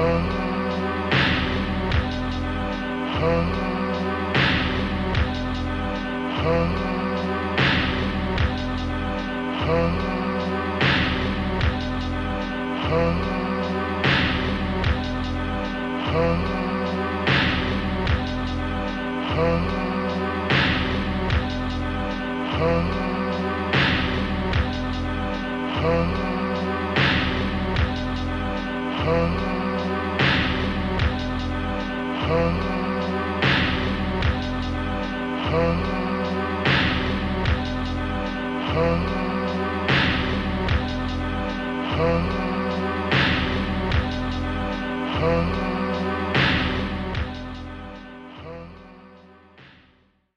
Oh. Huh?